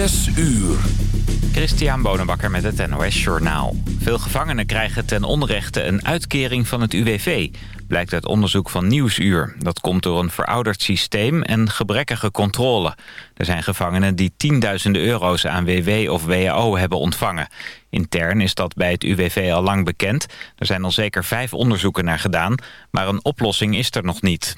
Zes uur. Christian Bonenbakker met het NOS Journaal. Veel gevangenen krijgen ten onrechte een uitkering van het UWV... blijkt uit onderzoek van Nieuwsuur. Dat komt door een verouderd systeem en gebrekkige controle. Er zijn gevangenen die tienduizenden euro's aan WW of WAO hebben ontvangen. Intern is dat bij het UWV al lang bekend. Er zijn al zeker vijf onderzoeken naar gedaan... maar een oplossing is er nog niet.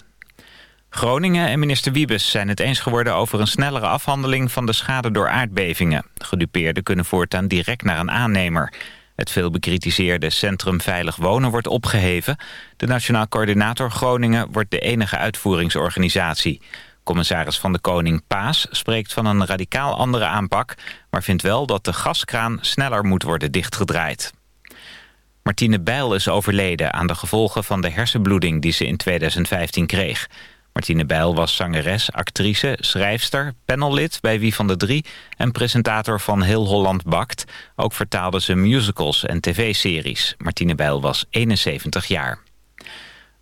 Groningen en minister Wiebes zijn het eens geworden over een snellere afhandeling van de schade door aardbevingen. Gedupeerden kunnen voortaan direct naar een aannemer. Het veel bekritiseerde Centrum Veilig Wonen wordt opgeheven. De Nationaal Coördinator Groningen wordt de enige uitvoeringsorganisatie. Commissaris van de Koning Paas spreekt van een radicaal andere aanpak... maar vindt wel dat de gaskraan sneller moet worden dichtgedraaid. Martine Bijl is overleden aan de gevolgen van de hersenbloeding die ze in 2015 kreeg. Martine Bijl was zangeres, actrice, schrijfster, panellid bij Wie van de Drie... en presentator van Heel Holland Bakt. Ook vertaalde ze musicals en tv-series. Martine Bijl was 71 jaar.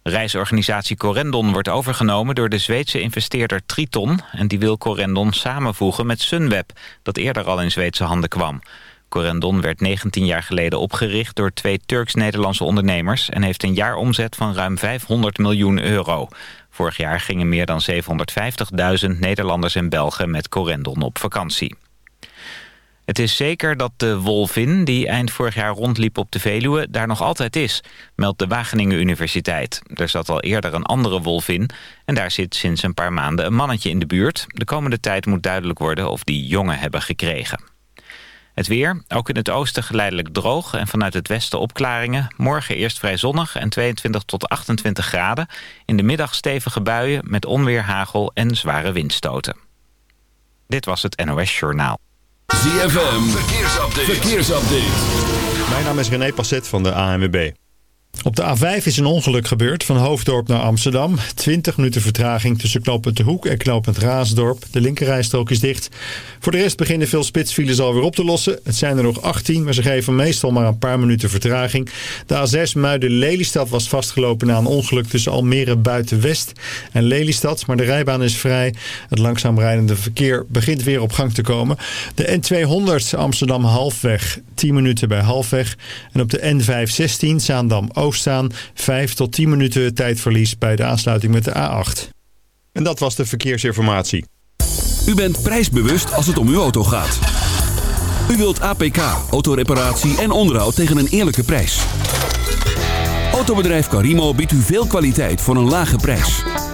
Reisorganisatie Corendon wordt overgenomen door de Zweedse investeerder Triton... en die wil Corendon samenvoegen met Sunweb, dat eerder al in Zweedse handen kwam. Corendon werd 19 jaar geleden opgericht door twee Turks-Nederlandse ondernemers... en heeft een jaaromzet van ruim 500 miljoen euro. Vorig jaar gingen meer dan 750.000 Nederlanders en Belgen met Corendon op vakantie. Het is zeker dat de wolvin, die eind vorig jaar rondliep op de Veluwe, daar nog altijd is, meldt de Wageningen Universiteit. Er zat al eerder een andere wolvin en daar zit sinds een paar maanden een mannetje in de buurt. De komende tijd moet duidelijk worden of die jongen hebben gekregen. Het weer, ook in het oosten geleidelijk droog en vanuit het westen opklaringen. Morgen eerst vrij zonnig en 22 tot 28 graden. In de middag stevige buien met onweer, hagel en zware windstoten. Dit was het NOS Journaal. ZFM, verkeersupdate. verkeersupdate. Mijn naam is René Passet van de ANWB. Op de A5 is een ongeluk gebeurd van Hoofddorp naar Amsterdam. 20 minuten vertraging tussen knooppunt De Hoek en knooppunt Raasdorp. De linkerrijstrook is dicht. Voor de rest beginnen veel spitsfiles alweer op te lossen. Het zijn er nog 18, maar ze geven meestal maar een paar minuten vertraging. De A6 Muiden-Lelystad was vastgelopen na een ongeluk tussen Almere Buiten-West en Lelystad. Maar de rijbaan is vrij. Het langzaam rijdende verkeer begint weer op gang te komen. De N200 Amsterdam-Halfweg, 10 minuten bij Halfweg. En op de N516 Zaandam oost staan. 5 tot 10 minuten tijdverlies bij de aansluiting met de A8. En dat was de verkeersinformatie. U bent prijsbewust als het om uw auto gaat. U wilt APK, autoreparatie en onderhoud tegen een eerlijke prijs. Autobedrijf Carimo biedt u veel kwaliteit voor een lage prijs.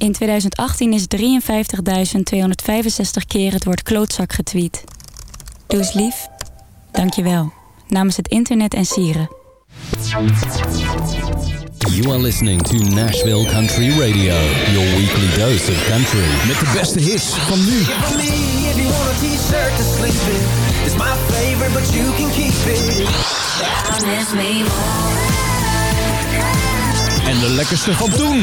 In 2018 is 53.265 keer het woord klootzak getweet. Doe eens lief. Dank je wel. Namens het internet en sieren. You are listening to Nashville Country Radio. Your weekly dose of country. Met de beste hits van nu. It's my but you can keep it. En de lekkerste van toen.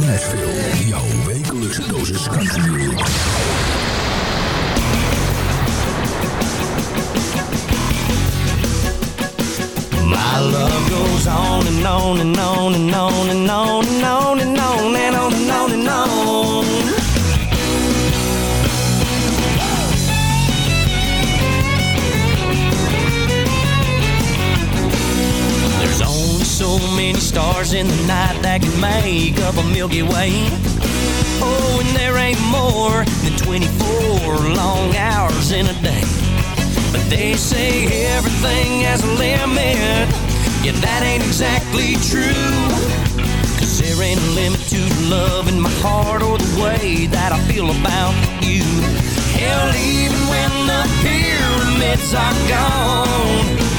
Nashville, jouw wekelijkse dosis country music. My love goes on and on and on and on and on and on and on many stars in the night that can make up a Milky Way. Oh, and there ain't more than 24 long hours in a day. But they say everything has a limit. Yeah, that ain't exactly true. Cause there ain't a limit to the love in my heart or the way that I feel about you. Hell, even when the pyramids are gone.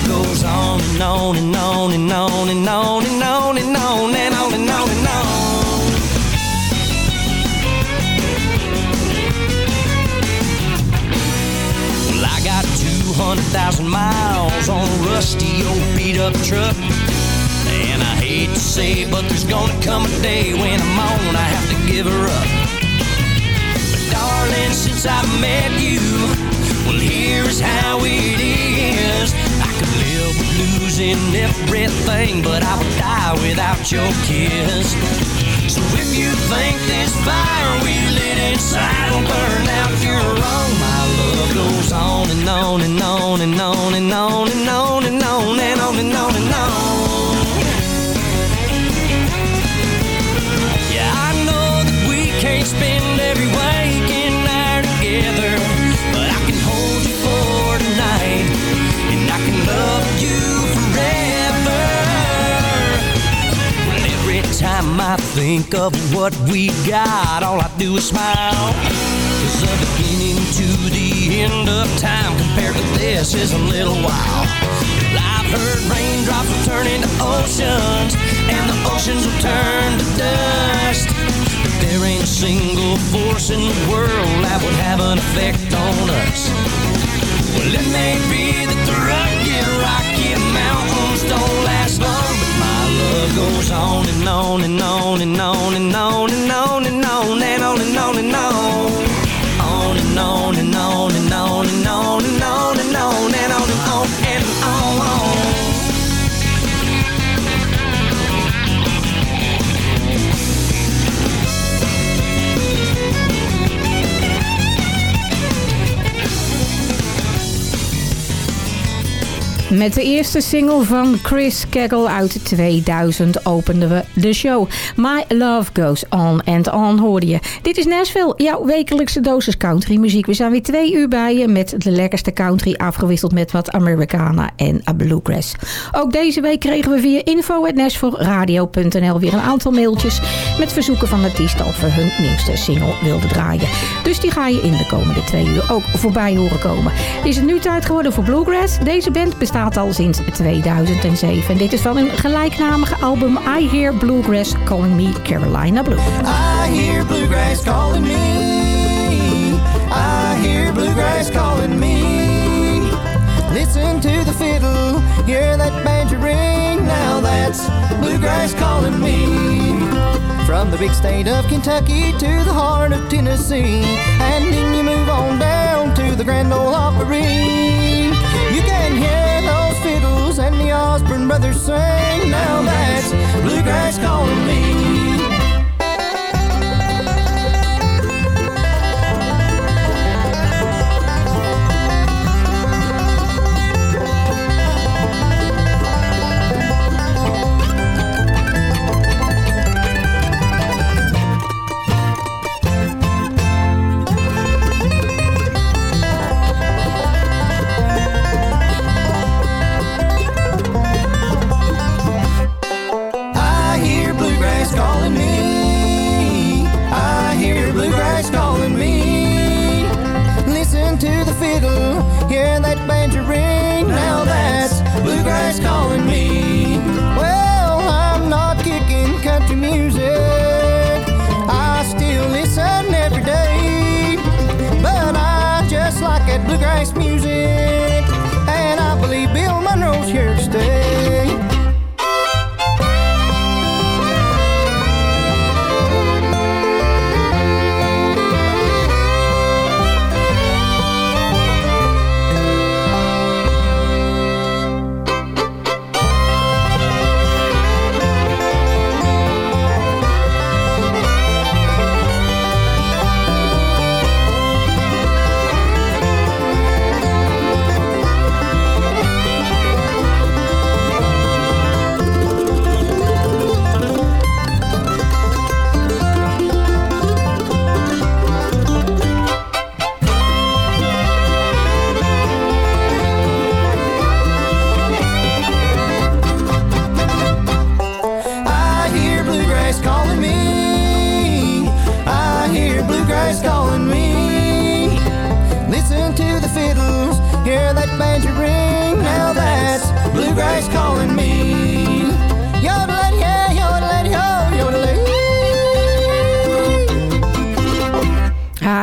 Love goes on and on and on and on and on and on and on and on and on and on. Well, I got 200,000 miles on a rusty old beat up truck. And I hate to say but there's gonna come a day when I'm on, I have to give her up. But darling, since I met you, well, here's how it is. Could live with losing everything, but I would die without your kiss. So if you think this fire we lit inside will burn out, you're wrong. My love goes on and on and on and on and on and on and on and on and on and on. Yeah, I know that we can't spend every waking think of what we got, all I do is smile. Cause the beginning to the end of time compared to this is a little while. I've heard raindrops will turn into oceans, and the oceans will turn to dust. But there ain't a single force in the world that would have an effect on us. Well, it may be that the rugged, rocky mountains don't goes on and on and on and on and on Met de eerste single van Chris Kegel uit 2000 openden we de show. My Love Goes On and On hoorde je. Dit is Nashville, jouw wekelijkse dosis country muziek. We zijn weer twee uur bij je met de lekkerste country afgewisseld met wat Americana en bluegrass. Ook deze week kregen we via info.nashvilleradio.nl weer een aantal mailtjes met verzoeken van artiesten of we hun nieuwste single wilden draaien. Dus die ga je in de komende twee uur ook voorbij horen komen. Is het nu tijd geworden voor bluegrass? Deze band bestaat al sinds 2007. En dit is van een gelijknamige album I Hear Bluegrass Calling Me Carolina Blue. I hear bluegrass calling me. I hear bluegrass calling me. Listen to the fiddle, hear that banjo ring. Now that's bluegrass calling me. From the big state of Kentucky to the heart of Tennessee. And then you move on down to the Grand Ole Opry. And the Osborne brothers sing. Now that's bluegrass calling me.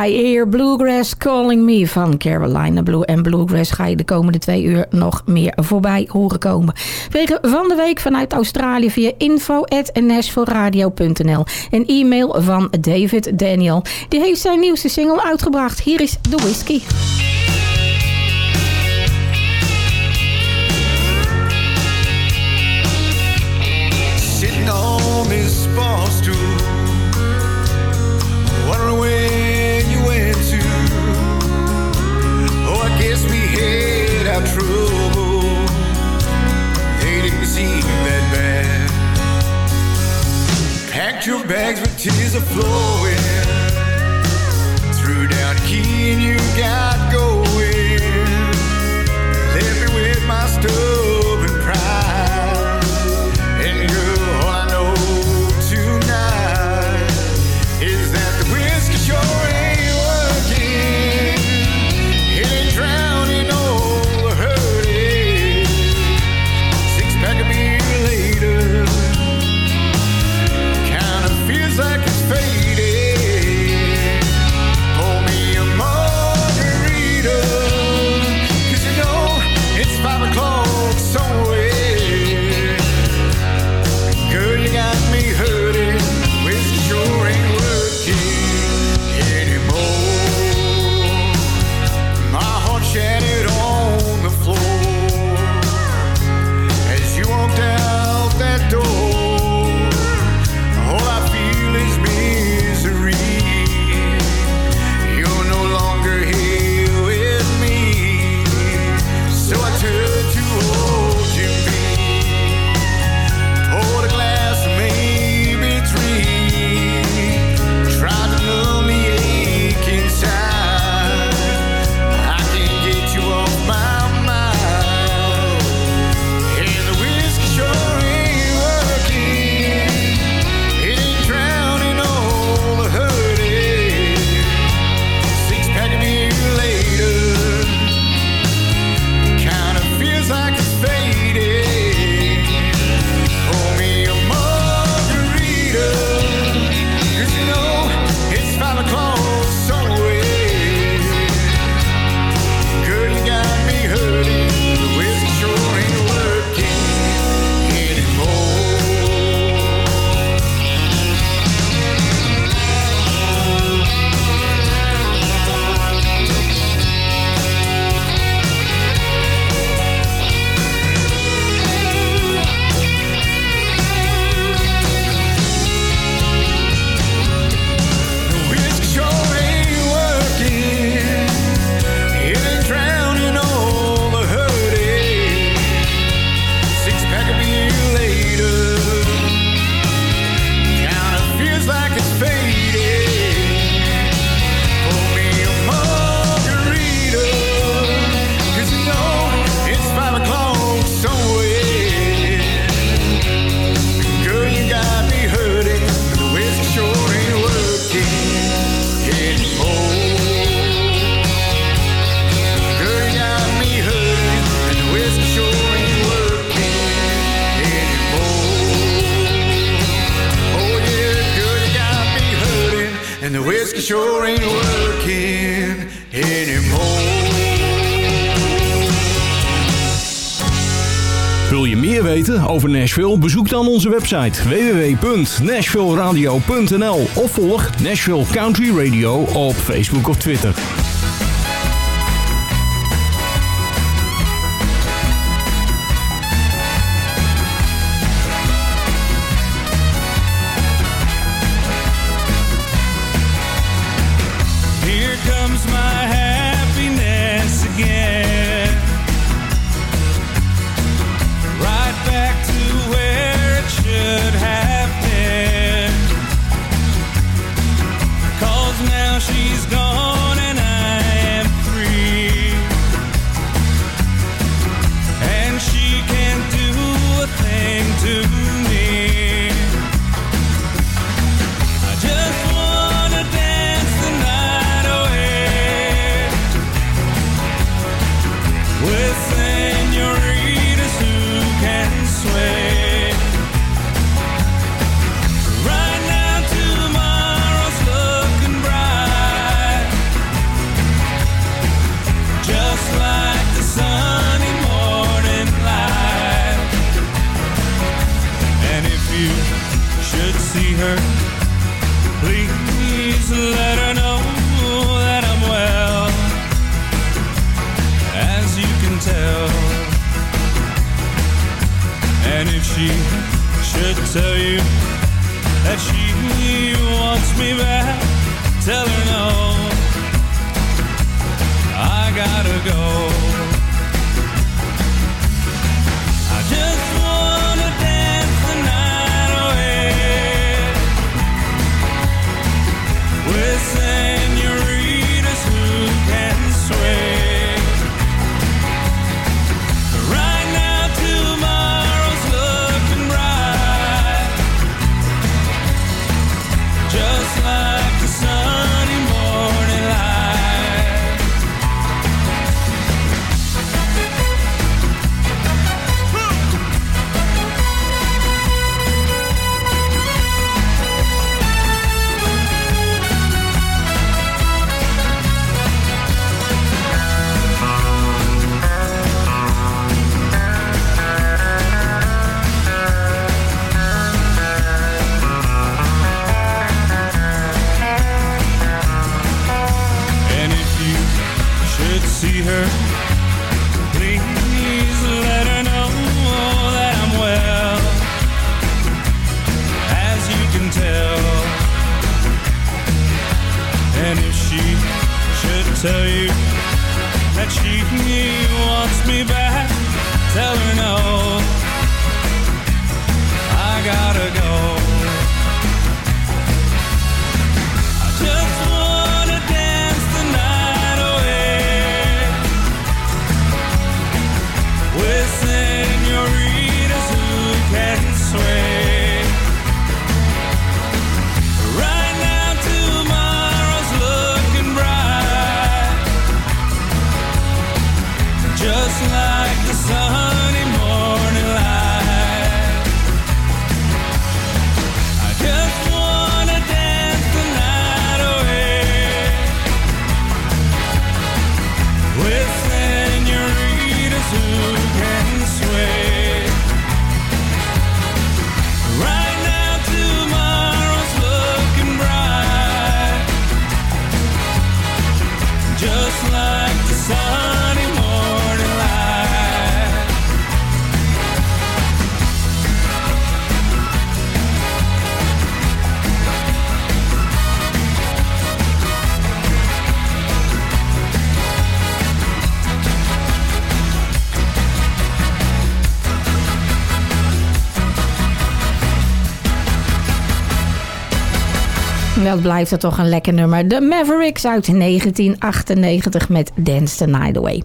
I Bluegrass Calling Me van Carolina Blue. En Bluegrass ga je de komende twee uur nog meer voorbij horen komen. Wegen van de week vanuit Australië via info.nashvilleradio.nl. Een e-mail van David Daniel. Die heeft zijn nieuwste single uitgebracht. Hier is The Whiskey. your bags with tears are flowing. sure ain't working anymore. Wil je meer weten over Nashville? Bezoek dan onze website www.nashvilleradio.nl of volg Nashville Country Radio op Facebook of Twitter. gotta go. dat blijft er toch een lekker nummer. De Mavericks uit 1998 met Dance the Night Away.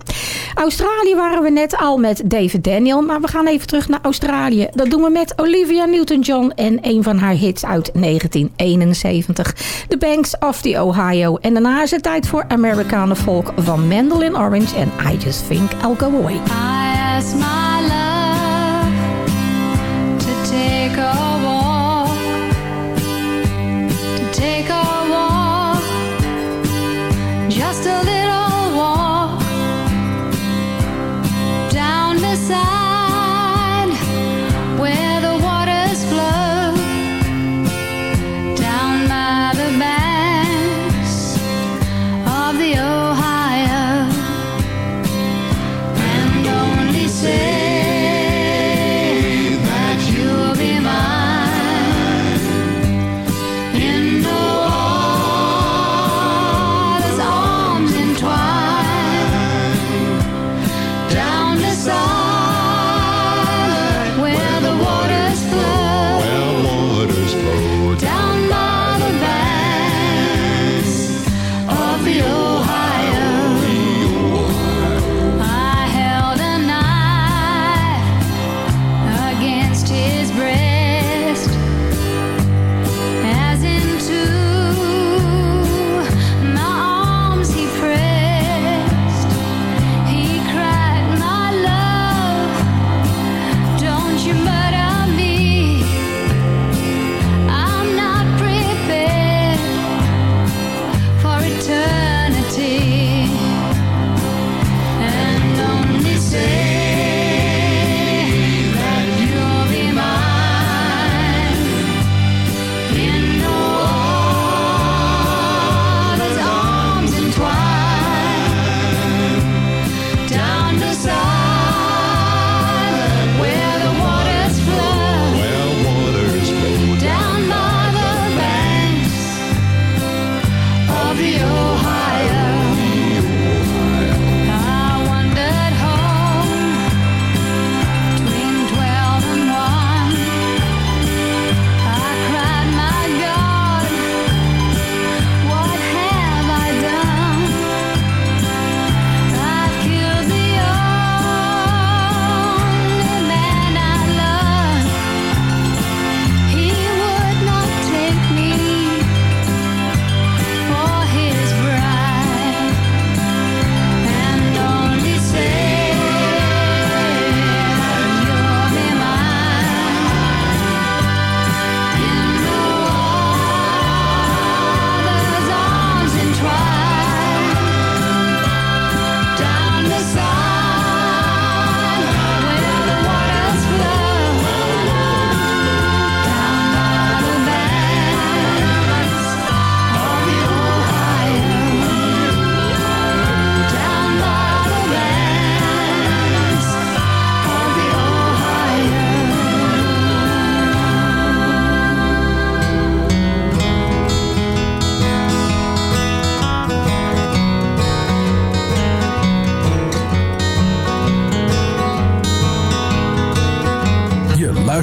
Australië waren we net al met David Daniel. Maar we gaan even terug naar Australië. Dat doen we met Olivia Newton-John en een van haar hits uit 1971. The Banks of the Ohio. En daarna is het tijd voor American Folk van Mandolin Orange. En I Just Think I'll Go Away. I ask my love to take.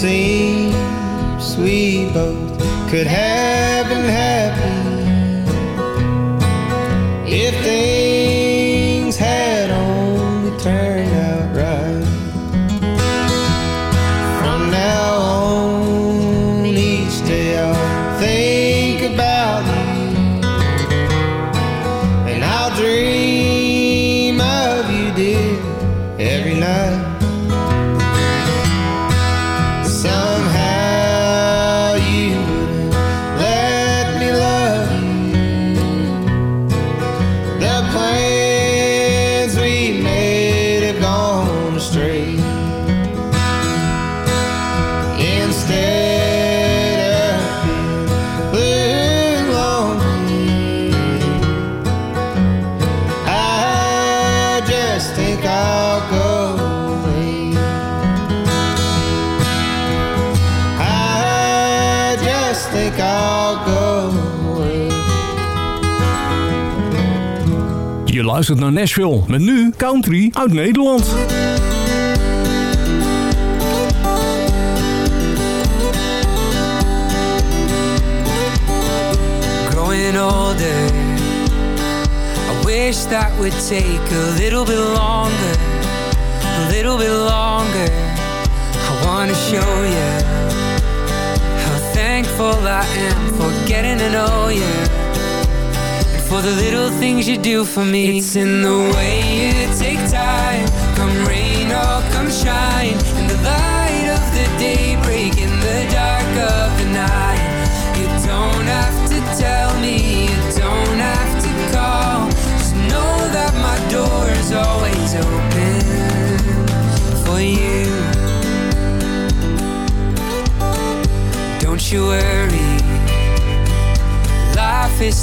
seems we both could have and have. geluisterd naar Nashville. Met nu country uit Nederland. Growing older I wish that would take a little bit longer A little bit longer I wanna show you How thankful I am for getting to know you for the little things you do for me. It's in the way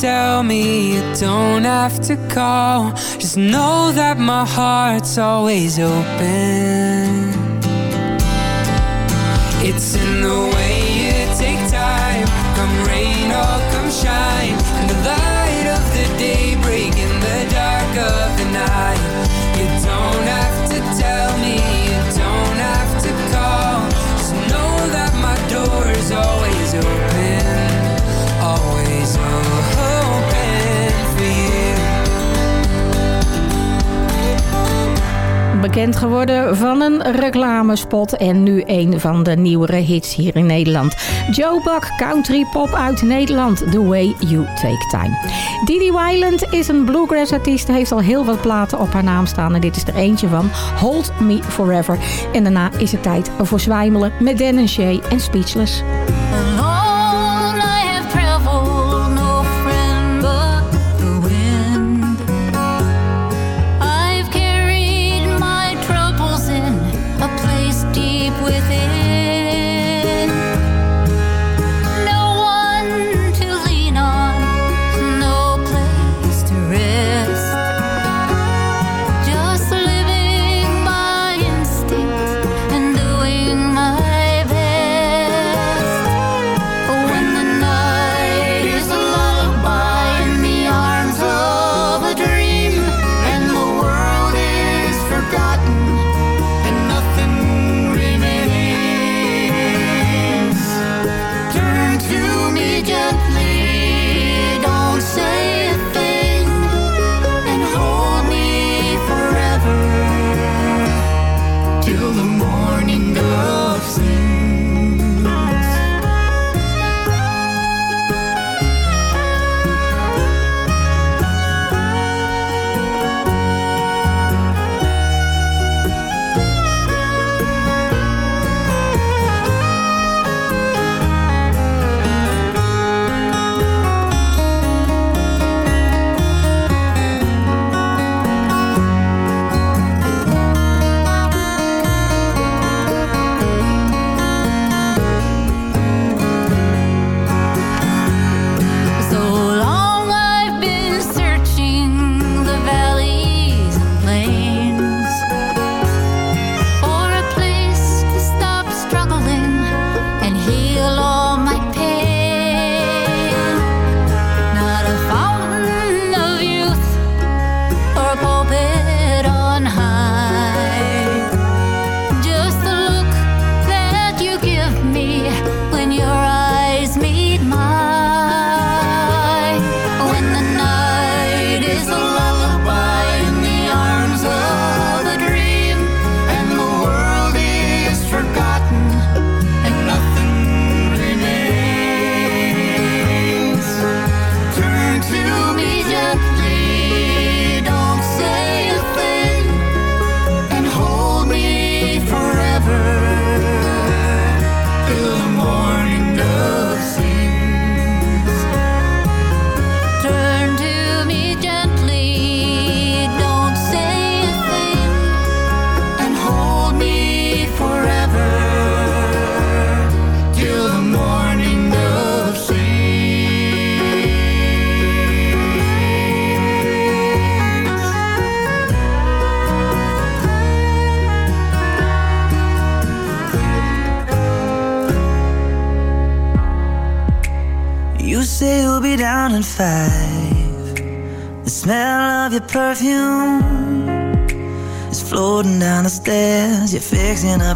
tell me you don't have to call. Just know that my heart's always open. Bekend geworden van een reclamespot en nu een van de nieuwere hits hier in Nederland. Joe Buck, country pop uit Nederland, The Way You Take Time. Didi Wyland is een bluegrass artiest, heeft al heel wat platen op haar naam staan en dit is er eentje van, Hold Me Forever. En daarna is het tijd voor Zwijmelen met Dan Shay en Speechless.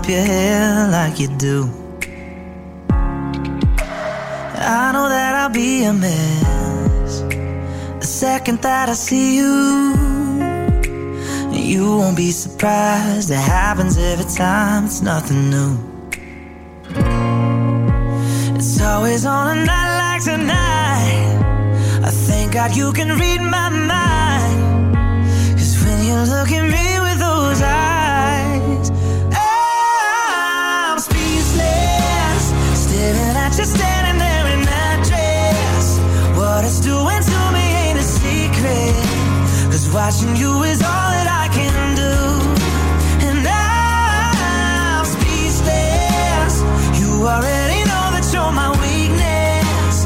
Up your hair like you do. I know that I'll be a mess the second that I see you. You won't be surprised, it happens every time, it's nothing new. It's always on a night like tonight. I thank God you can read my mind. Cause when you look at me with those eyes, watching you is all that I can do. And I'm speechless. You already know that you're my weakness.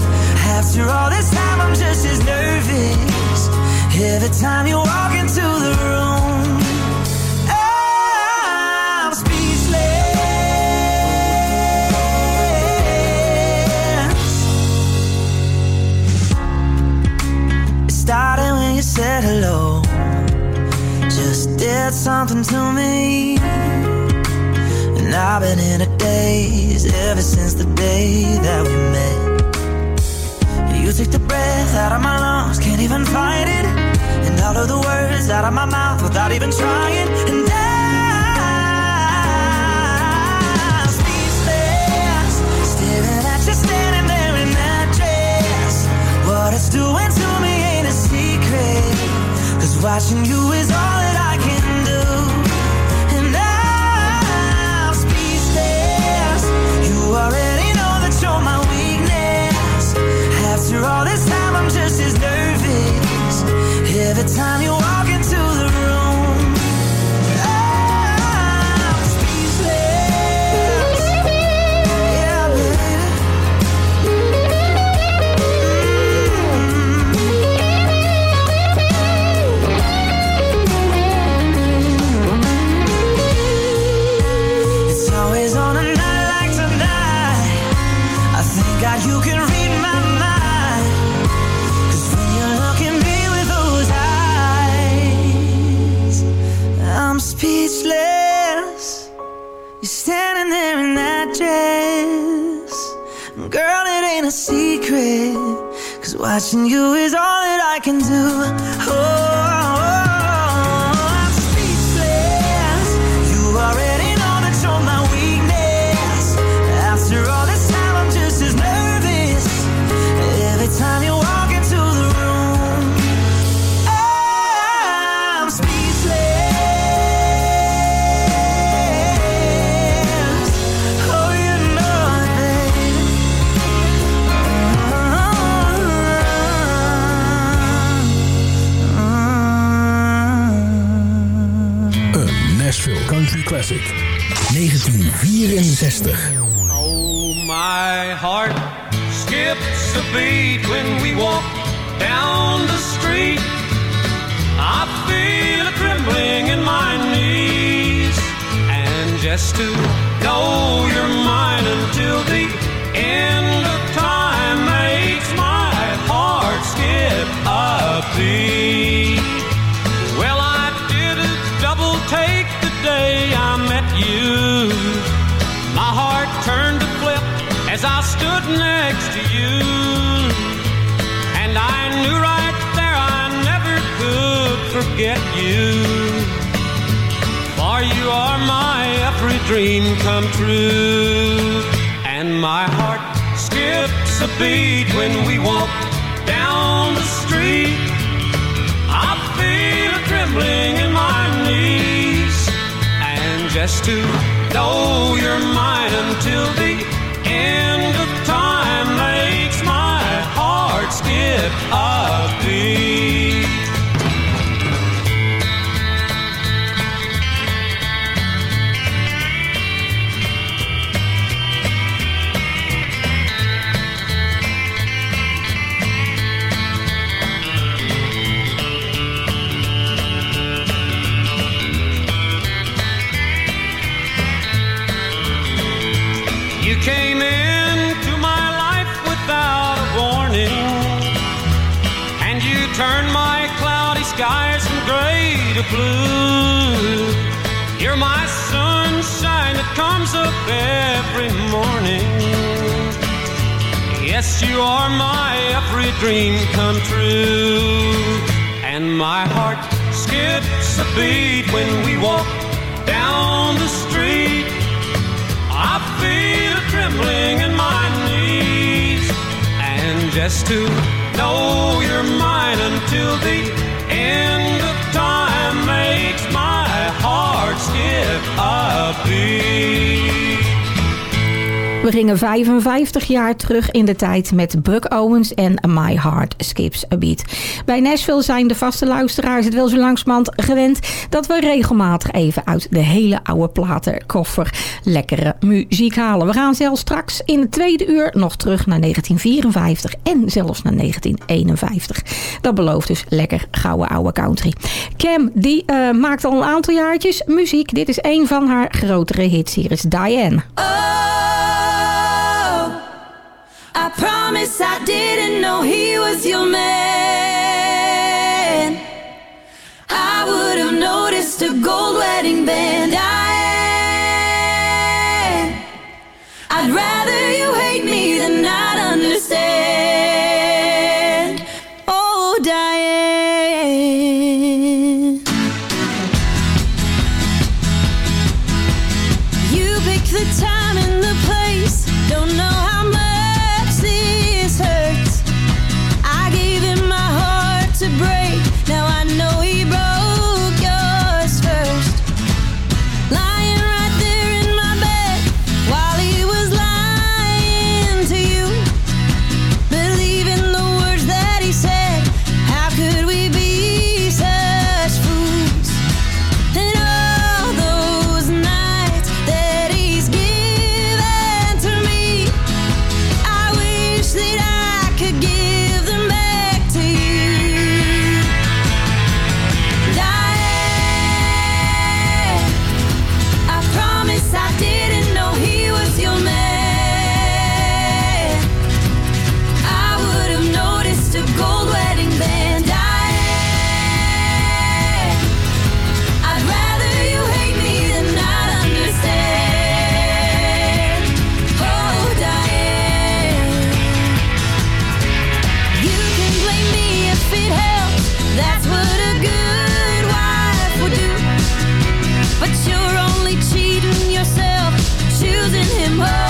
After all this time, I'm just as nervous. Every time you walk said something to me. And I've been in a daze ever since the day that we met. You take the breath out of my lungs, can't even fight it. And all of the words out of my mouth without even trying. And I just standing there in that dress What it's doing to me ain't a secret watching you is all After all this time, I'm just as nervous. Every time you walk into my every dream come true. And my heart skips a beat when we walk down the street. I feel a trembling in my knees. And just to know you're mine until the end of time makes my heart skip blue. You're my sunshine that comes up every morning. Yes, you are my every dream come true, and my heart skips a beat when we walk down the street. I feel a trembling in my knees. And just to know you're mine until the end of time makes my heart skip a beat. We gingen 55 jaar terug in de tijd met Buck Owens en My Heart Skips a Beat. Bij Nashville zijn de vaste luisteraars het wel zo langzamerhand gewend... dat we regelmatig even uit de hele oude platenkoffer lekkere muziek halen. We gaan zelfs straks in het tweede uur nog terug naar 1954 en zelfs naar 1951. Dat belooft dus lekker gouden oude country. Cam, die eh, maakt al een aantal jaartjes muziek. Dit is een van haar grotere hits. Hier is Diane. I promise I didn't know he was your man. I would have noticed a gold wedding band. Diane, I'd rather you hate me than not home.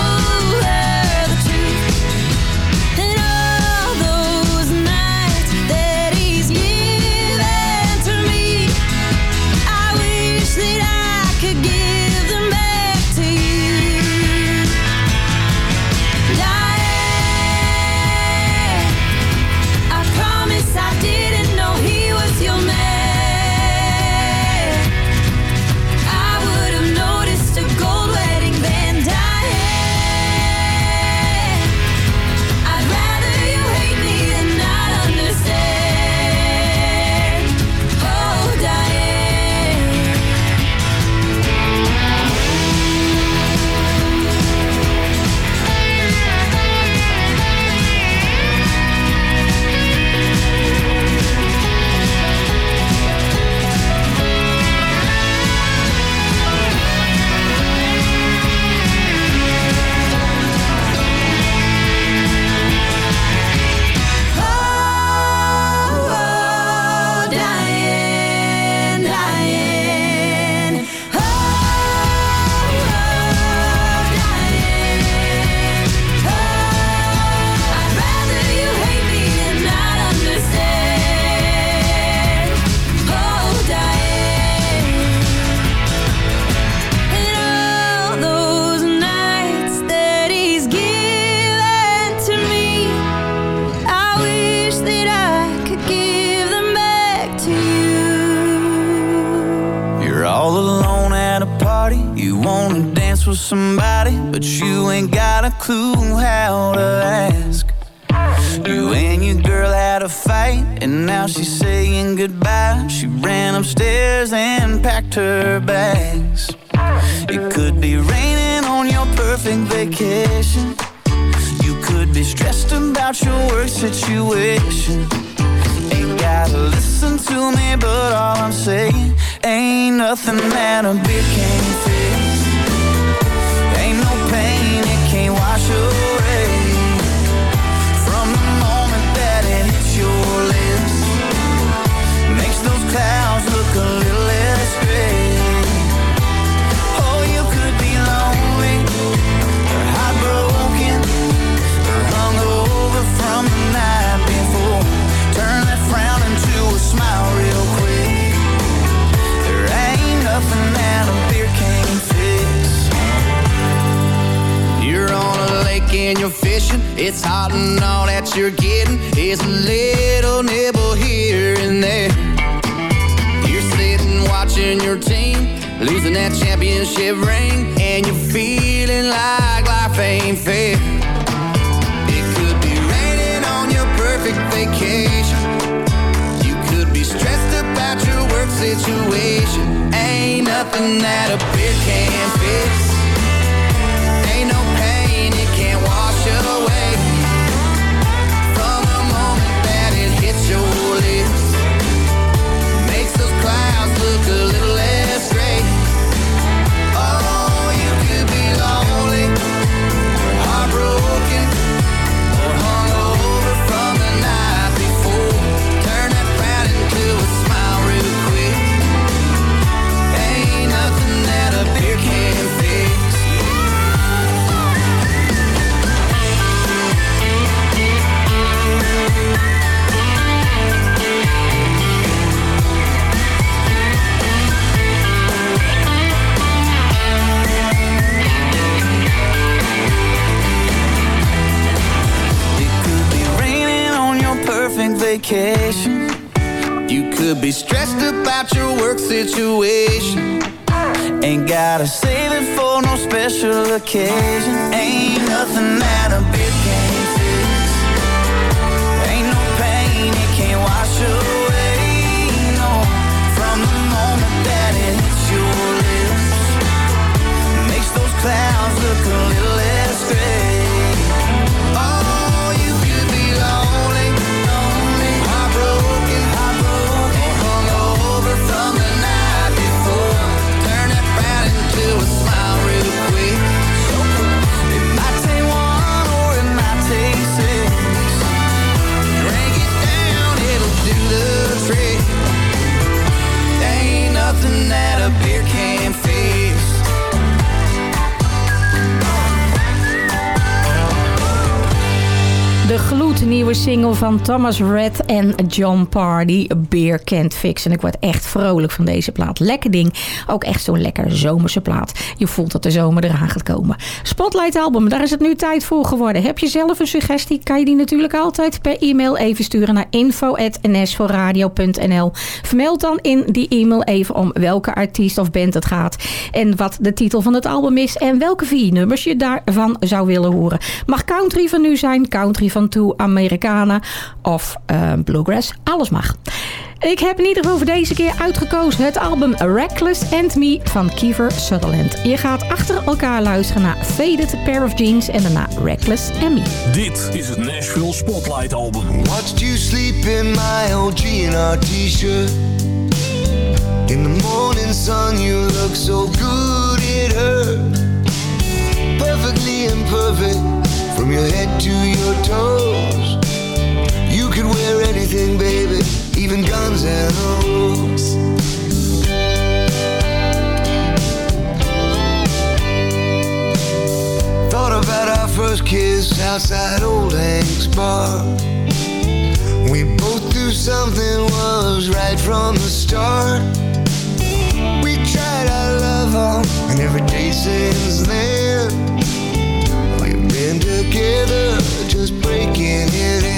Fight, and now she's saying goodbye. She ran upstairs and packed her bags. It could be raining on your perfect vacation. You could be stressed about your work situation. Ain't gotta listen to me, but all I'm saying ain't nothing that a beer can't fix. Ain't no pain it can't wash away. And you're fishing. It's hot and all that you're getting is a little nibble here and there. You're sitting watching your team losing that championship ring, and you're feeling like life ain't fair. It could be raining on your perfect vacation. You could be stressed about your work situation. Ain't nothing that a beer can't fix. Van Thomas Red en John Party, Beer Can't Fix. En ik word echt vrolijk van deze plaat. Lekker ding. Ook echt zo'n lekker zomerse plaat. Je voelt dat de zomer eraan gaat komen. Spotlight album, daar is het nu tijd voor geworden. Heb je zelf een suggestie? Kan je die natuurlijk altijd per e-mail even sturen naar info.nsvoorradio.nl Vermeld dan in die e-mail even om welke artiest of band het gaat. En wat de titel van het album is. En welke vier nummers je daarvan zou willen horen. Mag country van nu zijn, country van toe, Americana of eh, bluegrass. Alles mag. Ik heb in ieder geval voor deze keer uitgekozen het album Reckless and Me van Kiefer Sutherland. Je gaat achter elkaar luisteren naar Faded Pair of Jeans en daarna Reckless and Me. Dit is het Nashville Spotlight Album. Watched you sleep in my old GNR t-shirt. In the morning sun, you look so good it hurt. Perfectly imperfect, from your head to your toes. Could wear anything, baby, even guns and roses. Thought about our first kiss outside Old Hank's bar. We both knew something was right from the start. We tried our love on, and every day since then, we've been together, just breaking it in.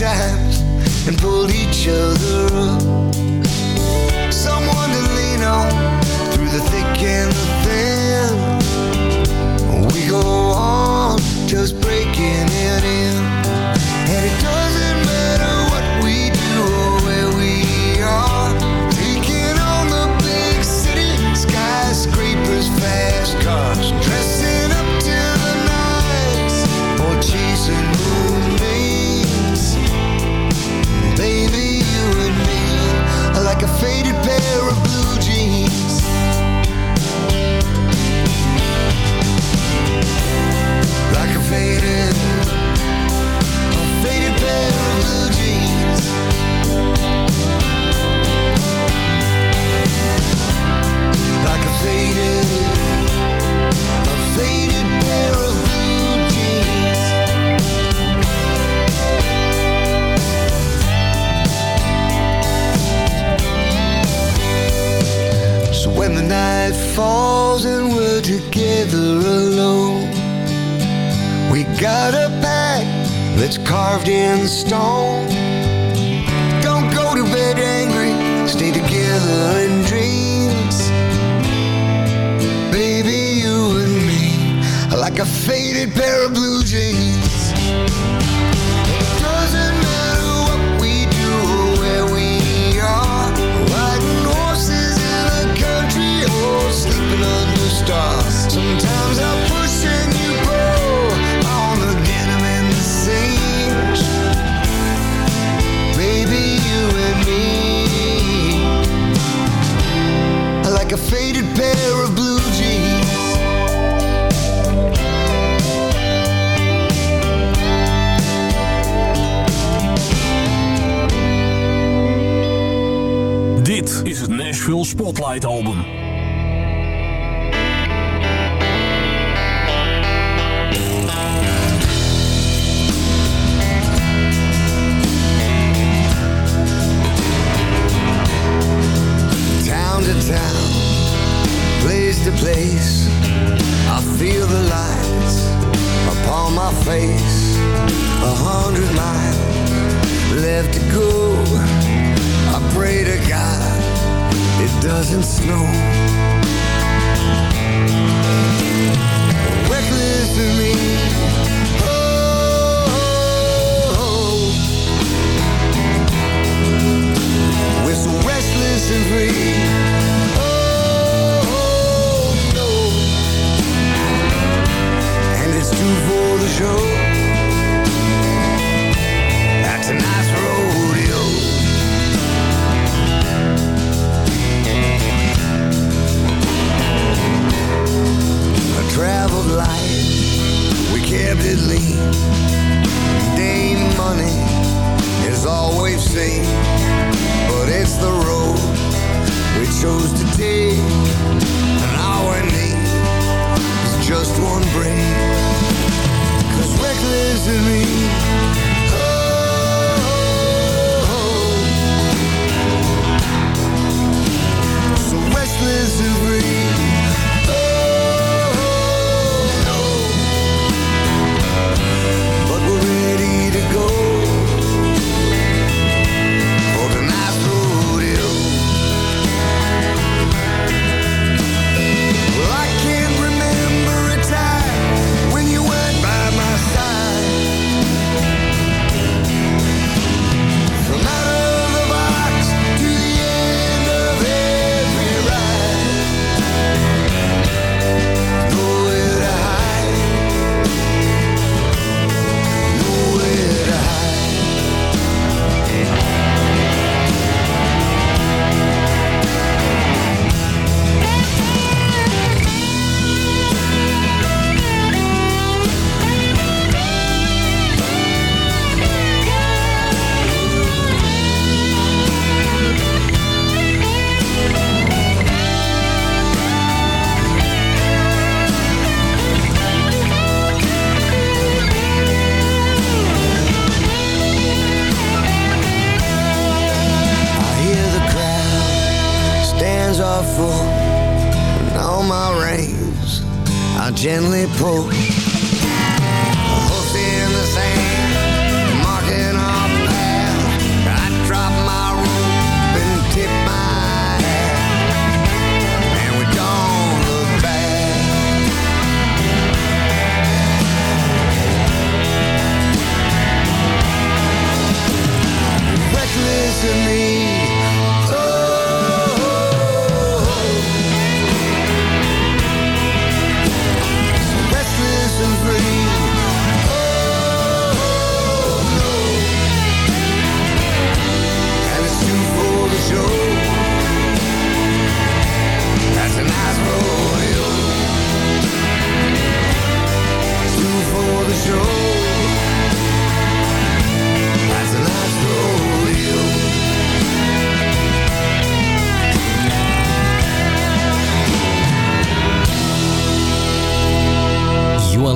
times and pulled each other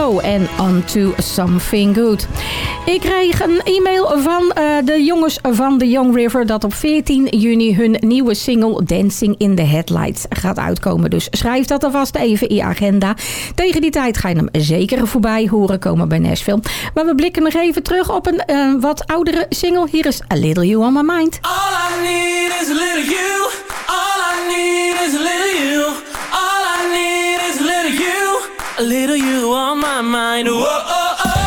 Monroe en Onto Something Good. Ik kreeg een e-mail van eh, de jongens van The Young River... dat op 14 juni hun nieuwe single Dancing in the Headlights gaat uitkomen. Dus schrijf dat alvast even in je agenda. Tegen die tijd ga je hem zeker voorbij horen komen bij Nashville. Maar we blikken nog even terug op een eh, wat oudere single. Hier is A Little You On My Mind. All I need is a little you. All I need is a little you. little you on my mind. Whoa, oh, oh.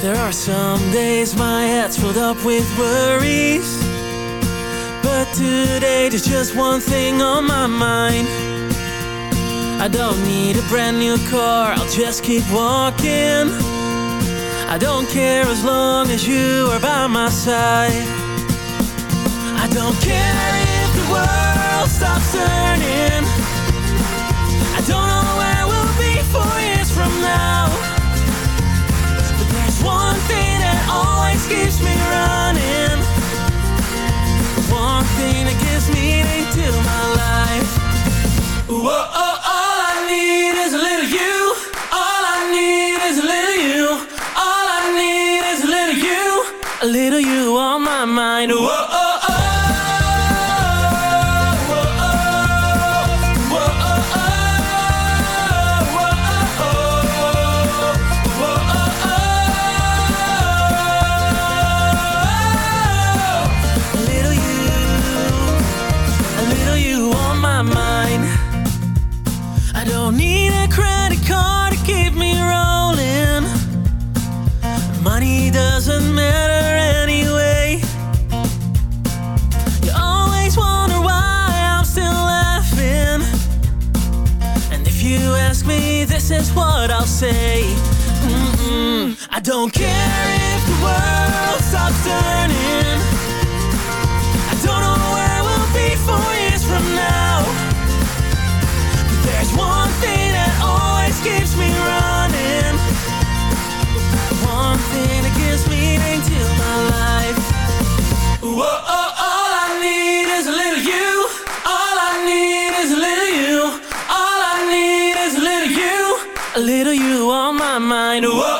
There are some days my head's filled up with worries today There's just one thing on my mind. I don't need a brand new car I'll just keep walking. I don't care as long as you are by my side. I don't care if the world stops turning. I don't know where we'll be four years from now. But there's one thing that always keeps me running everything that gives meaning to my life. Whoa, oh, all I need is a little you. All I need is a little you. All I need is a little you. A little you on my mind. Whoa, oh. is what I'll say. Mm -mm. I don't care if the world stops turning. mine. Whoa.